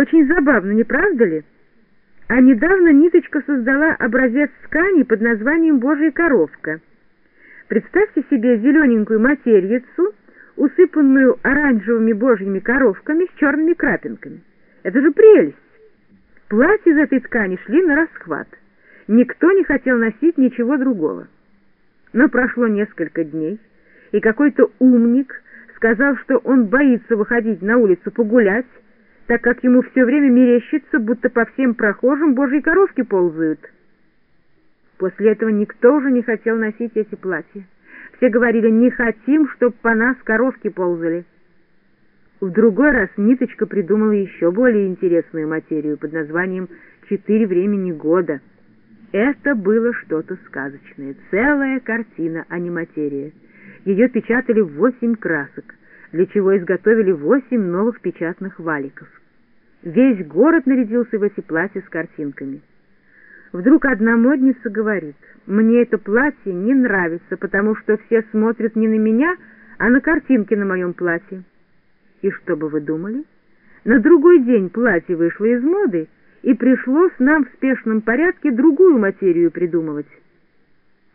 Очень забавно, не правда ли? А недавно Ниточка создала образец ткани под названием «Божья коровка». Представьте себе зелененькую матерьицу, усыпанную оранжевыми божьими коровками с черными крапинками. Это же прелесть! Платья из этой ткани шли на расхват. Никто не хотел носить ничего другого. Но прошло несколько дней, и какой-то умник сказал, что он боится выходить на улицу погулять, так как ему все время мерещится, будто по всем прохожим божьи коровки ползают. После этого никто уже не хотел носить эти платья. Все говорили, не хотим, чтоб по нас коровки ползали. В другой раз Ниточка придумала еще более интересную материю под названием «Четыре времени года». Это было что-то сказочное, целая картина, а не материя. Ее печатали восемь красок, для чего изготовили восемь новых печатных валиков. Весь город нарядился в эти платья с картинками. Вдруг одна модница говорит, «Мне это платье не нравится, потому что все смотрят не на меня, а на картинки на моем платье». И что бы вы думали? На другой день платье вышло из моды, и пришлось нам в спешном порядке другую материю придумывать.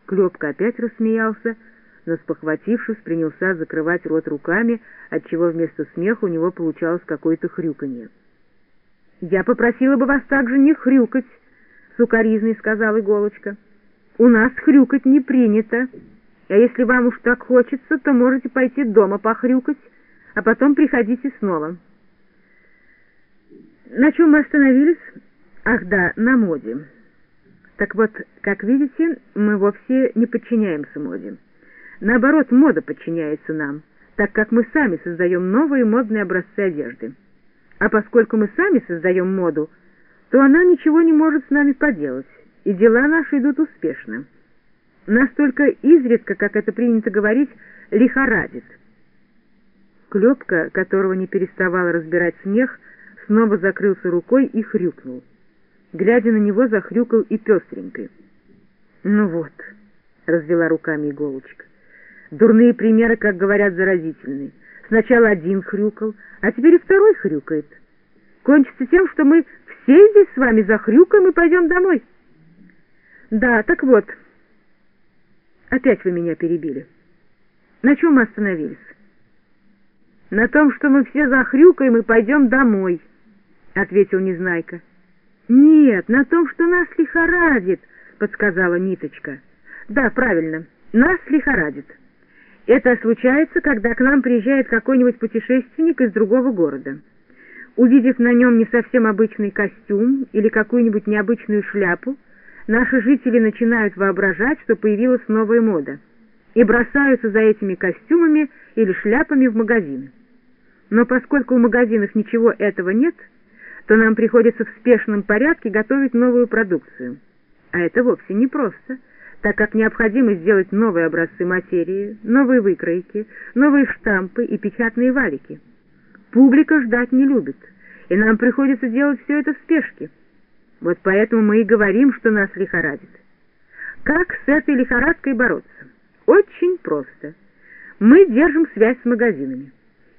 Клепка опять рассмеялся, но, спохватившись, принялся закрывать рот руками, отчего вместо смеха у него получалось какое-то хрюканье. «Я попросила бы вас также не хрюкать», — сукоризной сказал Иголочка. «У нас хрюкать не принято, а если вам уж так хочется, то можете пойти дома похрюкать, а потом приходите снова». На чем мы остановились? Ах да, на моде. Так вот, как видите, мы вовсе не подчиняемся моде. Наоборот, мода подчиняется нам, так как мы сами создаем новые модные образцы одежды. А поскольку мы сами создаем моду, то она ничего не может с нами поделать, и дела наши идут успешно. Настолько изредка, как это принято говорить, лихорадит. Клепка, которого не переставал разбирать смех, снова закрылся рукой и хрюкнул. Глядя на него, захрюкал и пестренькой. «Ну вот», — развела руками иголочка, — «дурные примеры, как говорят, заразительные». Сначала один хрюкал, а теперь и второй хрюкает. Кончится тем, что мы все здесь с вами захрюкаем и пойдем домой. Да, так вот. Опять вы меня перебили. На чем мы остановились? На том, что мы все захрюкаем и пойдем домой, ответил Незнайка. Нет, на том, что нас лихорадит, подсказала Ниточка. Да, правильно, нас лихорадит. Это случается, когда к нам приезжает какой-нибудь путешественник из другого города. Увидев на нем не совсем обычный костюм или какую-нибудь необычную шляпу, наши жители начинают воображать, что появилась новая мода, и бросаются за этими костюмами или шляпами в магазины. Но поскольку в магазинах ничего этого нет, то нам приходится в спешном порядке готовить новую продукцию. А это вовсе не просто – так как необходимо сделать новые образцы материи, новые выкройки, новые штампы и печатные валики. Публика ждать не любит, и нам приходится делать все это в спешке. Вот поэтому мы и говорим, что нас лихорадит. Как с этой лихорадкой бороться? Очень просто. Мы держим связь с магазинами.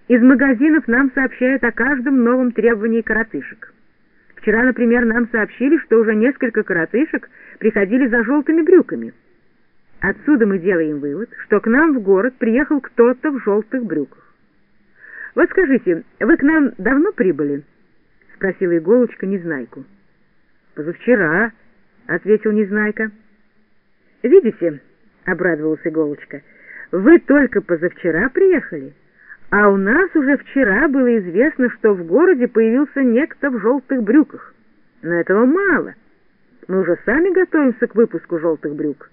Из магазинов нам сообщают о каждом новом требовании коротышек. Вчера, например, нам сообщили, что уже несколько коротышек приходили за желтыми брюками. Отсюда мы делаем вывод, что к нам в город приехал кто-то в желтых брюках. «Вот скажите, вы к нам давно прибыли?» — спросила Иголочка Незнайку. «Позавчера», — ответил Незнайка. «Видите», — обрадовался Иголочка, — «вы только позавчера приехали?» А у нас уже вчера было известно, что в городе появился некто в желтых брюках. Но этого мало. Мы уже сами готовимся к выпуску желтых брюк.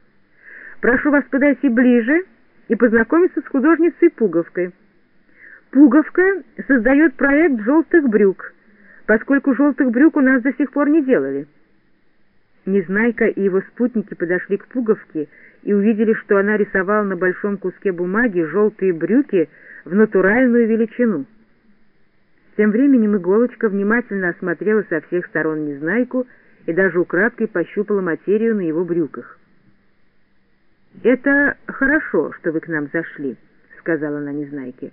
Прошу вас подойти ближе и познакомиться с художницей Пуговкой. Пуговка создает проект желтых брюк, поскольку желтых брюк у нас до сих пор не делали. Незнайка и его спутники подошли к Пуговке и увидели, что она рисовала на большом куске бумаги желтые брюки в натуральную величину. Тем временем иголочка внимательно осмотрела со всех сторон Незнайку и даже украдкой пощупала материю на его брюках. «Это хорошо, что вы к нам зашли», — сказала она Незнайке.